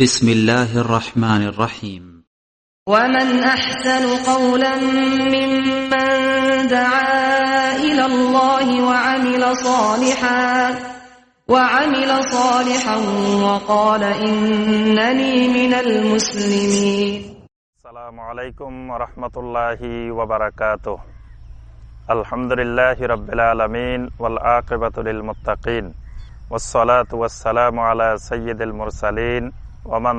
بسم الله الرحمن الرحيم. ومن أحسن قولا ممن دعا إلى الله وعمل صالحا وعمل صالحا وقال إنني من المسلمين. السلام عليكم ورحمة الله وبركاته. الحمد لله رب العالمين والعاقبة للمتقين والصلاة والسلام على سيد المرسلين Oman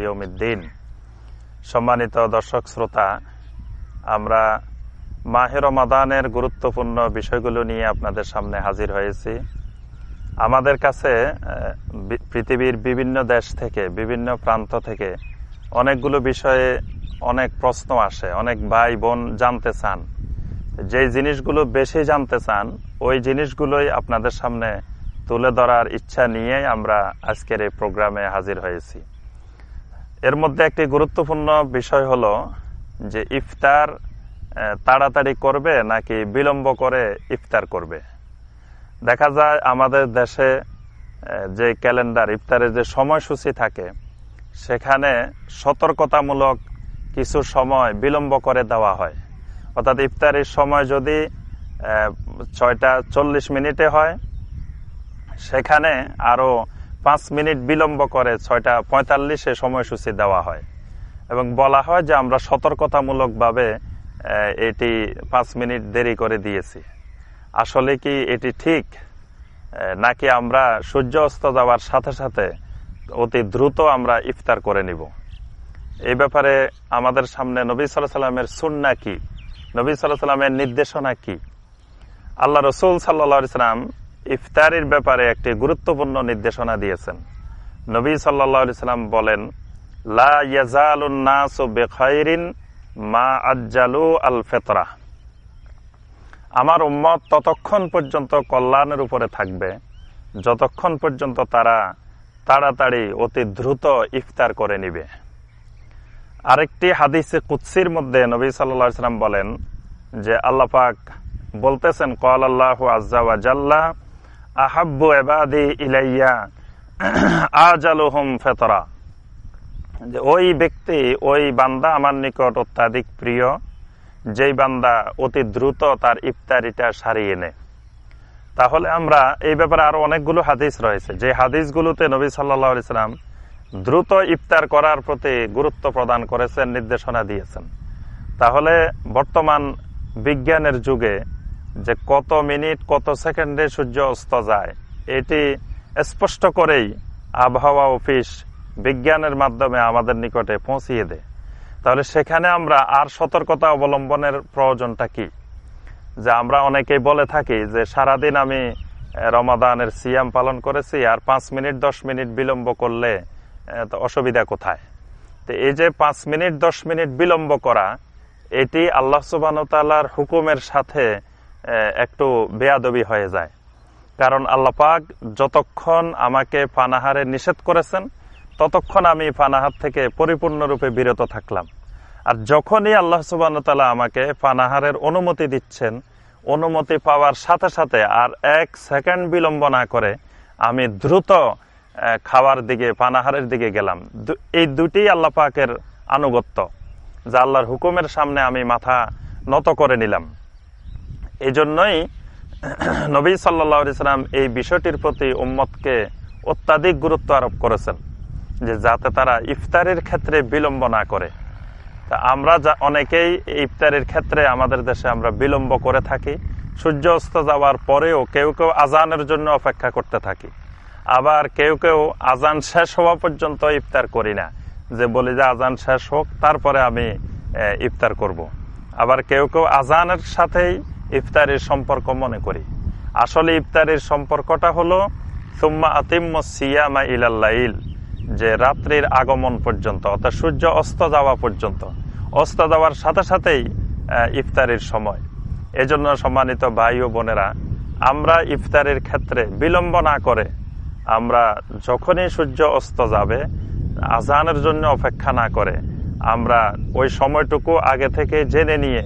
ইয়াউমিদ্দিন। সম্মানিত দর্শক শ্রোতা, আমরা মাহের মাদানের গুরুত্বপূর্ণ বিষয়গুলো নিয়ে আপনাদের সামনে হাজির হয়েছি। আমাদের কাছে পৃথিবীর বিভিন্ন দেশ থেকে, বিভিন্ন প্রান্ত থেকে অনেকগুলো বিষয়ে অনেক প্রশ্ন আসে, অনেক ভাই বোন জানতে চান। যে জিনিসগুলো বেশি জানতে চান, ওই জিনিসগুলোই আপনাদের সামনে তুলে ধরার ইচ্ছা নিয়ে আমরা আজকের এই প্রোগ্রামে হাজির হয়েছি। এর মধ্যে একটি গুরুত্বপূর্ণ বিষয় হলো যে ইফতার তাড়াতাড়ি করবে নাকি বিলম্ব করে ইফতার করবে? দেখা যায় আমাদের দেশে যে ক্যালেন্ডার, ইফতারের যে সময়সূচি থাকে, সেখানে সতর্কতামূলক কিছু সময় বিলম্ব করে দেওয়া হয়। অর্থাৎ ইফতারের সময় যদি ছয়টা চল্লিশ মিনিটে হয় সেখানে আরও পাঁচ মিনিট বিলম্ব করে ছয়টা পঁয়তাল্লিশে সময়সূচি দেওয়া হয়। এবং বলা হয় যে আমরা সতর্কতামূলকভাবে এটি পাঁচ মিনিট দেরি করে দিয়েছি। আসলে কি এটি ঠিক? নাকি আমরা সূর্য অস্ত যাওয়ার সাথে সাথে অতি দ্রুত আমরা ইফতার করে নিব? এই ব্যাপারে আমাদের সামনে নবী সাল্লাহ সাল্লামের সুন্না কি? নবী সাল্লাহ সাল্লামের নির্দেশনা কি? আল্লাহ রসুল সাল্লা সাল্লাম ইফতারির ব্যাপারে একটি গুরুত্বপূর্ণ নির্দেশনা দিয়েছেন। নবী সাল্লাম বলেন, লা মা আজ্জালু আল ফেতরা আমার উম্মত ততক্ষণ পর্যন্ত কল্যাণের উপরে থাকবে। যতক্ষণ পর্যন্ত তারা তাড়াতাড়ি অতি দ্রুত ইফতার করে নিবে। আরেকটি হাদিসে কুৎসির মধ্যে নবী সাল্লা সাল্লাম বলেন যে আল্লাপাক বলতেছেন কল আল্লাহ আজ্জা জাল্লাহ আহাব্বু এবাদি ইলাইয়া আজালুহুম ফেতরা। যে ওই ব্যক্তি, ওই বান্দা আমার নিকট অত্যাধিক প্রিয়, যেই বান্দা অতি দ্রুত তার ইফতারিটা সারিয়ে নেয়। তাহলে আমরা এই ব্যাপারে আরও অনেকগুলো হাদিস রয়েছে। যে হাদিসগুলোতে নবী সাল্লা ইসলাম দ্রুত ইফতার করার প্রতি গুরুত্ব প্রদান করেছেন, নির্দেশনা দিয়েছেন। তাহলে বর্তমান বিজ্ঞানের যুগে যে কত মিনিট, কত সেকেন্ডে সূর্য অস্ত যায়, এটি স্পষ্ট করেই আবহাওয়া অফিস বিজ্ঞানের মাধ্যমে আমাদের নিকটে পৌঁছিয়ে দেয়। তাহলে সেখানে আমরা আর সতর্কতা অবলম্বনের প্রয়োজনটা কি? যে আমরা অনেকেই বলে থাকি যে সারাদিন আমি রমাদানের সিয়াম পালন করেছি আর পাঁচ মিনিট, দশ মিনিট বিলম্ব করলে অসুবিধা কোথায়? তো এই যে পাঁচ মিনিট, দশ মিনিট বিলম্ব করা, এটি আল্লাহ সুবাহ হুকুমের সাথে একটু বেয়াদবি হয়ে যায়। কারণ আল্লাপাক যতক্ষণ আমাকে পানাহারে নিষেধ করেছেন, ততক্ষণ আমি পানাহার থেকে পরিপূর্ণরূপে বিরত থাকলাম। আর যখনই আল্লাহ সুবাহ আমাকে পানাহারের অনুমতি দিচ্ছেন, অনুমতি পাওয়ার সাথে সাথে আর এক সেকেন্ড বিলম্ব না করে আমি দ্রুত খাওয়ার দিকে, পানাহারের দিকে গেলাম। এই দুটি আল্লাহ পাকের আনুগত্য, যা আল্লাহর হুকুমের সামনে আমি মাথা নত করে নিলাম। এই জন্যই নবী সাল্লাম এই বিষয়টির প্রতি উম্মতকে অত্যাধিক গুরুত্ব আরোপ করেছেন যে যাতে তারা ইফতারের ক্ষেত্রে বিলম্ব না করে তা আমরা যা অনেকেই ইফতারের ক্ষেত্রে আমাদের দেশে আমরা বিলম্ব করে থাকি সূর্য অস্ত যাওয়ার পরেও কেউ কেউ আজানের জন্য অপেক্ষা করতে থাকি আবার কেউ কেউ আজান শেষ হওয়া পর্যন্ত ইফতার করি না, যে বলি যে আজান শেষ হোক, তারপরে আমি ইফতার করব। আবার কেউ কেউ আজানের সাথেই ইফতারের সম্পর্ক মনে করি। আসলে ইফতারের সম্পর্কটা হলো, সুম্মা আতিম্ম সিয়ামা ইলাল্লাইল যে রাত্রির আগমন পর্যন্ত, অর্থাৎ সূর্য অস্ত যাওয়া পর্যন্ত। অস্ত যাওয়ার সাথে সাথেই ইফতারের সময়। এজন্য সম্মানিত ভাই ও বোনেরা, আমরা ইফতারের ক্ষেত্রে বিলম্ব না করে, আমরা যখনই সূর্য অস্ত যাবে, আজানের জন্য অপেক্ষা না করে, আমরা ওই সময়টুকু আগে থেকে জেনে নিয়ে,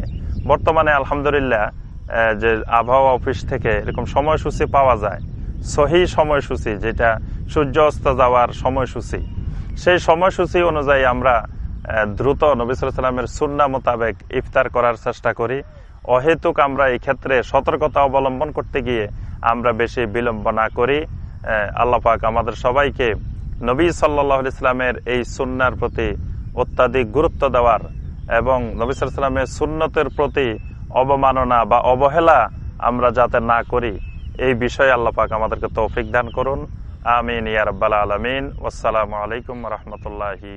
বর্তমানে আলহামদুলিল্লাহ যে আবহাওয়া অফিস থেকে এরকম সময়সূচি পাওয়া যায়, সহি সময়সূচি যেটা সূর্য অস্ত যাওয়ার সময়সূচি। সেই সময়সূচি অনুযায়ী আমরা দ্রুত নবিসামের সুন্না মোতাবেক ইফতার করার চেষ্টা করি। অহেতুক আমরা এই ক্ষেত্রে সতর্কতা অবলম্বন করতে গিয়ে আমরা বেশি বিলম্ব না করি। আল্লাপাক আমাদের সবাইকে নবী সাল্লাহ ইসলামের এই সুন্নার প্রতি অত্যাধিক গুরুত্ব দেওয়ার এবং নবী সাল্লামের সুন্নতের প্রতি অবমাননা বা অবহেলা আমরা যাতে না করি, এই বিষয়ে আল্লাপাক আমাদেরকে তৌফিক দান করুন। আমিন ইয়ারব্বাল আলমিন। আসসালামু আলাইকুম রহমতুল্লাহি